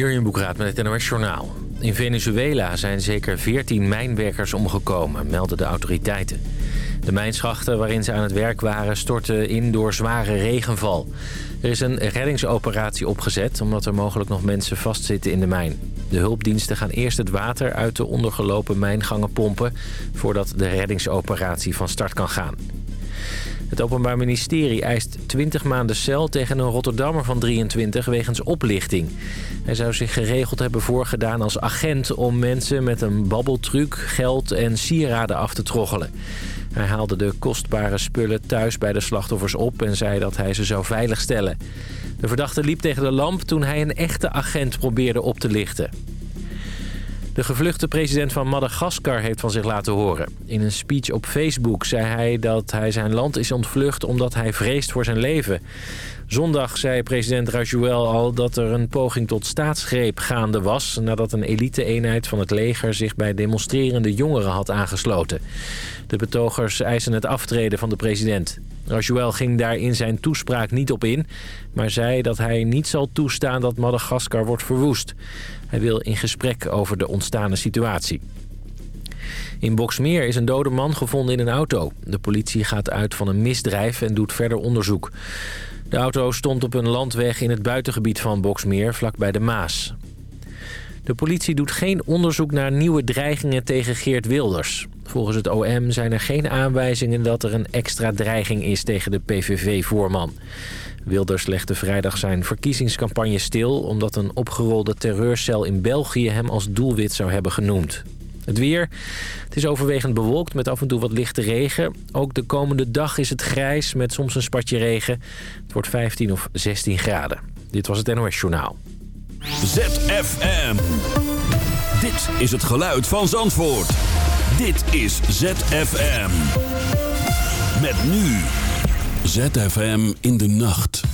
Jurjen Boekraat met het NOS Journaal. In Venezuela zijn zeker 14 mijnwerkers omgekomen, melden de autoriteiten. De mijnschachten waarin ze aan het werk waren stortten in door zware regenval. Er is een reddingsoperatie opgezet omdat er mogelijk nog mensen vastzitten in de mijn. De hulpdiensten gaan eerst het water uit de ondergelopen mijngangen pompen... voordat de reddingsoperatie van start kan gaan. Het Openbaar Ministerie eist 20 maanden cel tegen een Rotterdammer van 23 wegens oplichting. Hij zou zich geregeld hebben voorgedaan als agent om mensen met een babbeltruc geld en sieraden af te troggelen. Hij haalde de kostbare spullen thuis bij de slachtoffers op en zei dat hij ze zou veiligstellen. De verdachte liep tegen de lamp toen hij een echte agent probeerde op te lichten. De gevluchte president van Madagaskar heeft van zich laten horen. In een speech op Facebook zei hij dat hij zijn land is ontvlucht omdat hij vreest voor zijn leven. Zondag zei president Rajuel al dat er een poging tot staatsgreep gaande was... nadat een elite-eenheid van het leger zich bij demonstrerende jongeren had aangesloten. De betogers eisen het aftreden van de president. Rajuel ging daar in zijn toespraak niet op in... maar zei dat hij niet zal toestaan dat Madagaskar wordt verwoest. Hij wil in gesprek over de ontstane situatie. In Boksmeer is een dode man gevonden in een auto. De politie gaat uit van een misdrijf en doet verder onderzoek. De auto stond op een landweg in het buitengebied van Boksmeer, vlakbij de Maas. De politie doet geen onderzoek naar nieuwe dreigingen tegen Geert Wilders. Volgens het OM zijn er geen aanwijzingen dat er een extra dreiging is tegen de PVV-voorman. Wilders legde vrijdag zijn verkiezingscampagne stil... omdat een opgerolde terreurcel in België hem als doelwit zou hebben genoemd. Het weer. Het is overwegend bewolkt met af en toe wat lichte regen. Ook de komende dag is het grijs met soms een spatje regen. Het wordt 15 of 16 graden. Dit was het NOS Journaal. ZFM. Dit is het geluid van Zandvoort. Dit is ZFM. Met nu. ZFM in de nacht.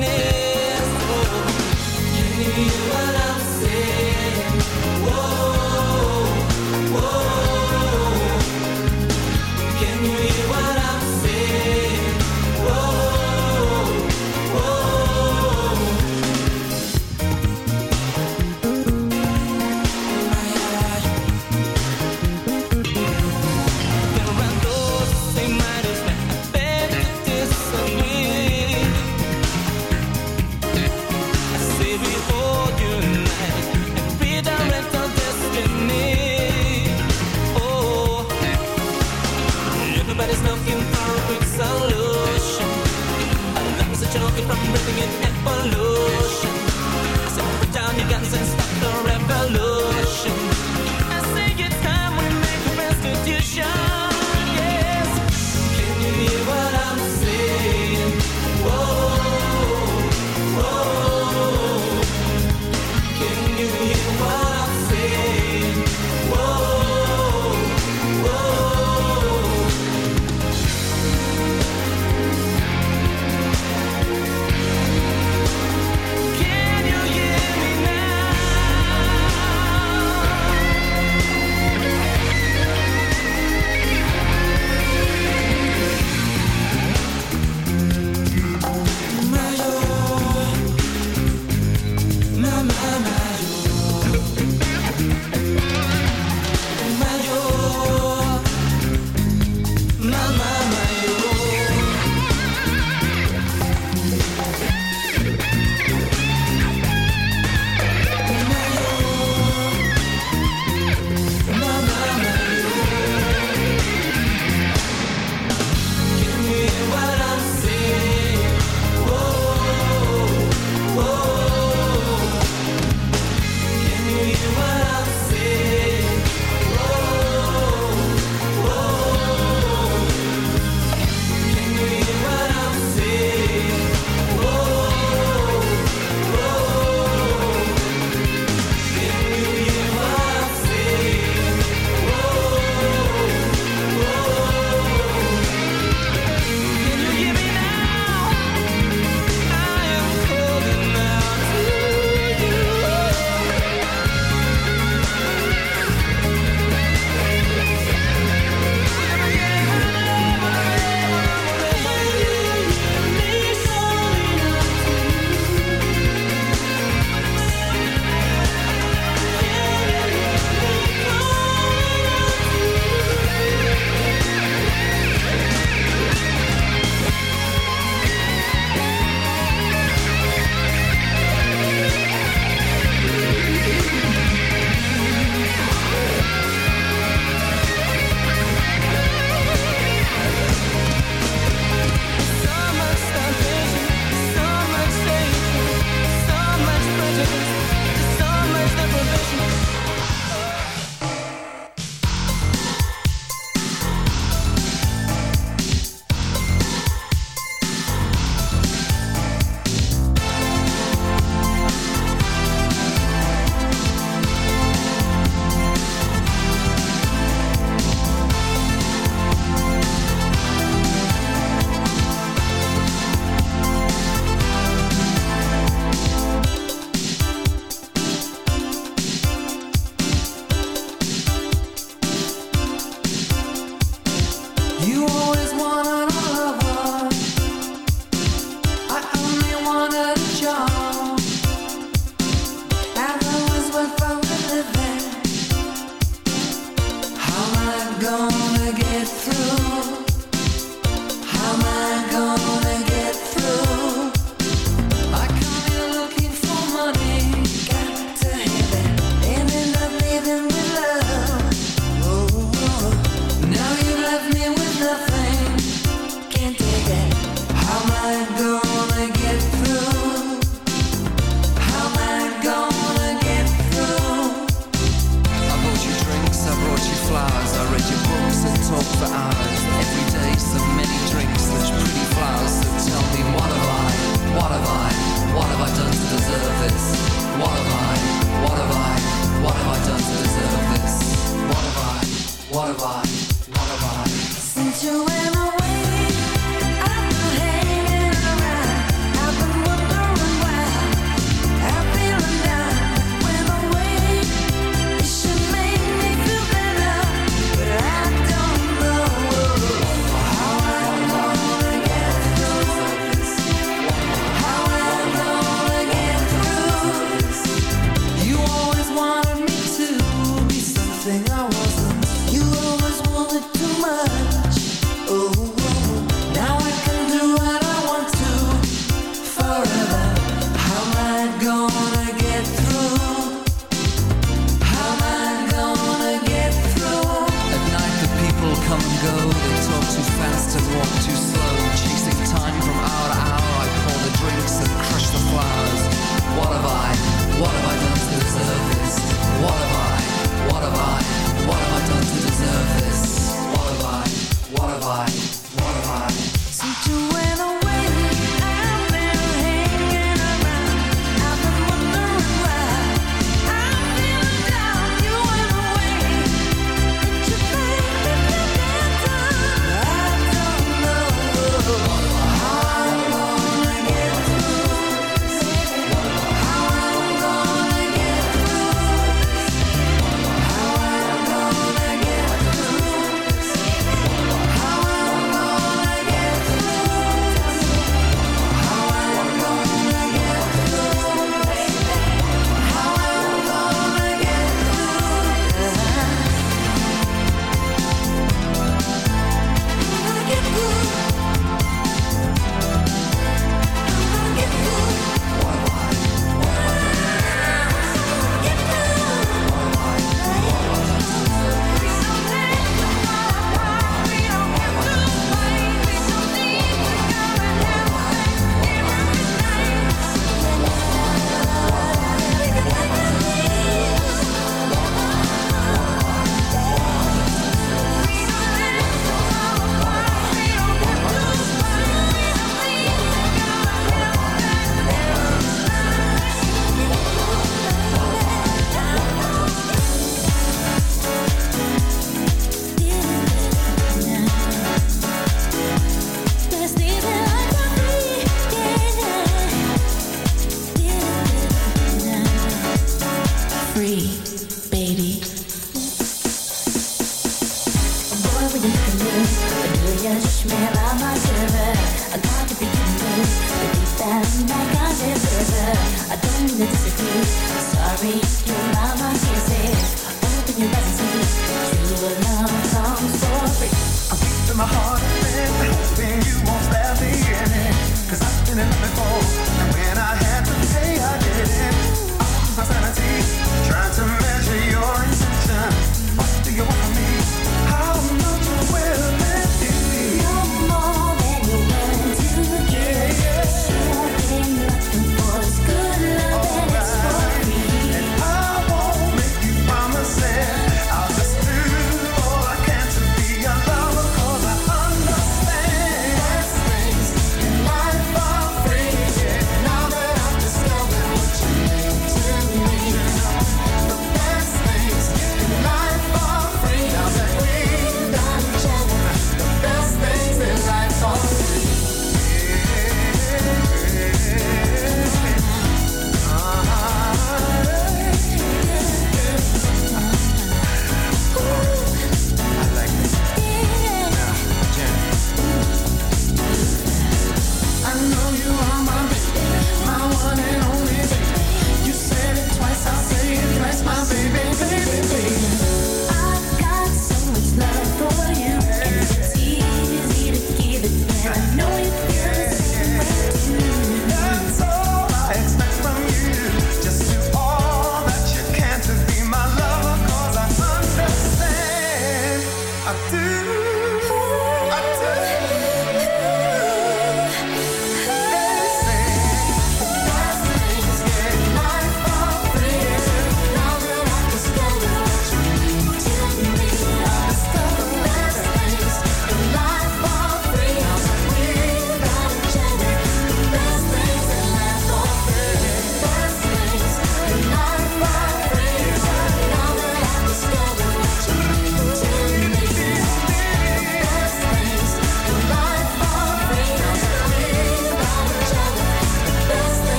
darkness. Oh. from the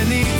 dan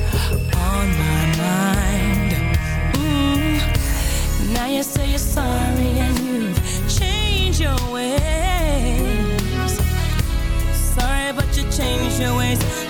change your ways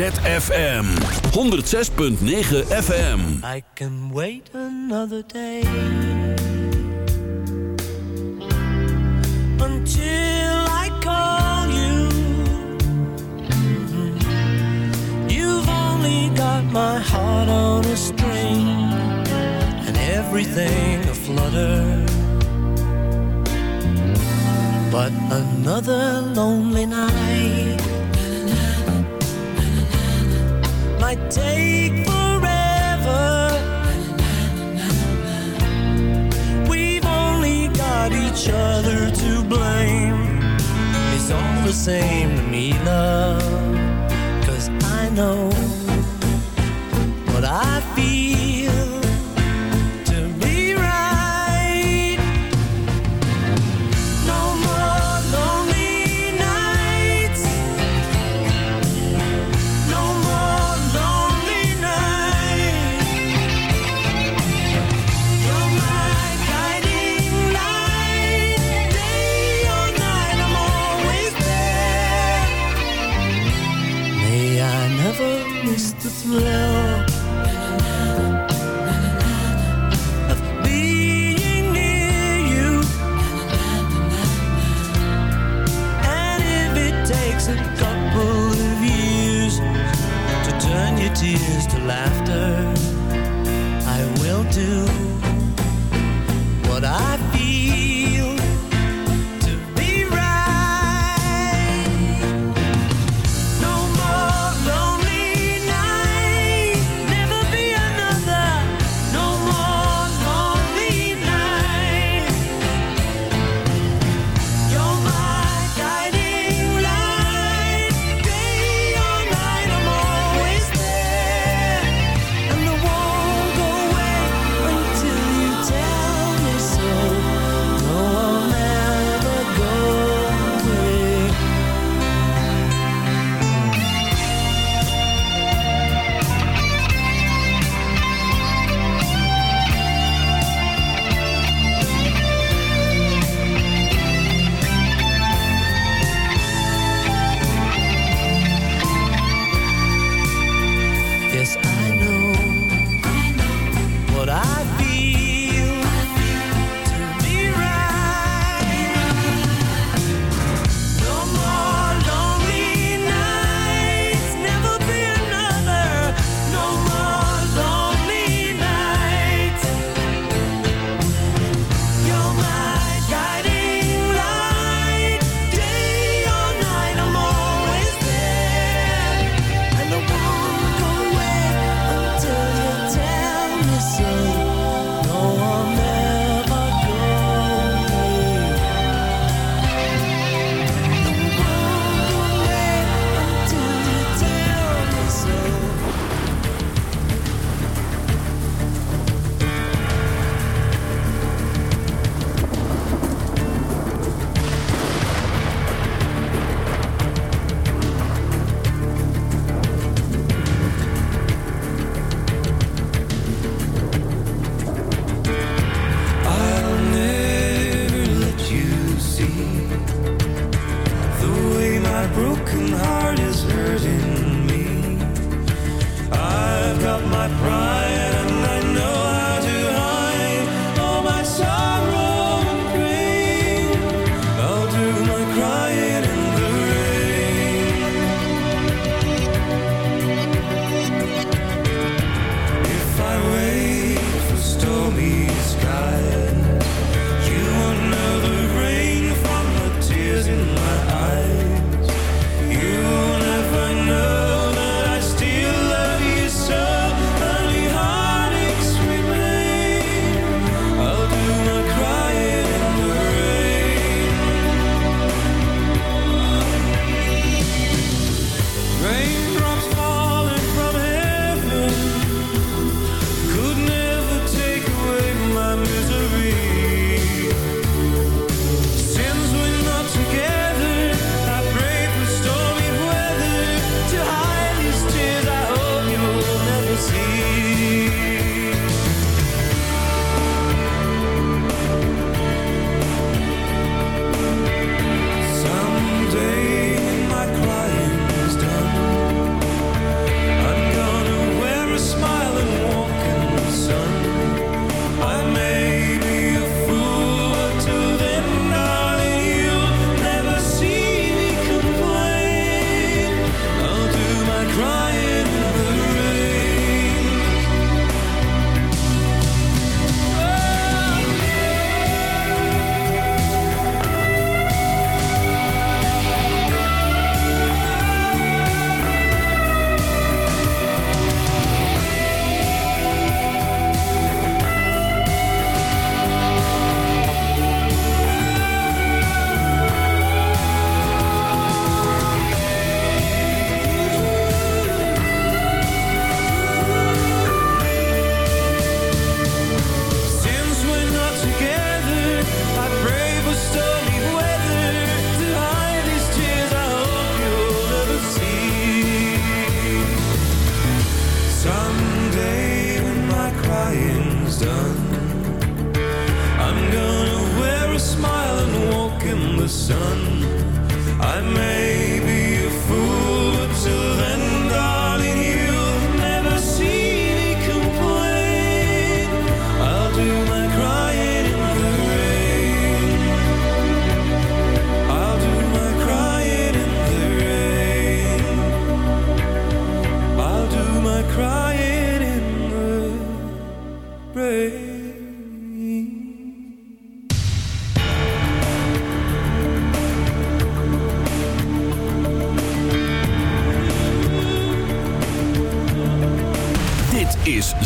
ZFM 106.9 FM. I can wait another day until I call you. You've only got my heart on a string and everything flutter. But another lonely night the same to me, love. Cause I know takes a couple of years to turn your tears to laughter. I will do.